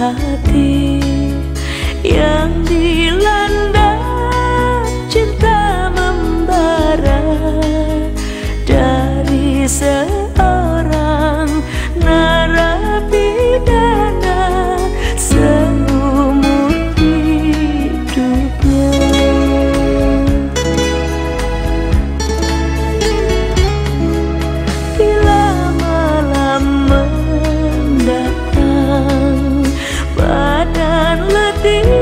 hati yang di ti.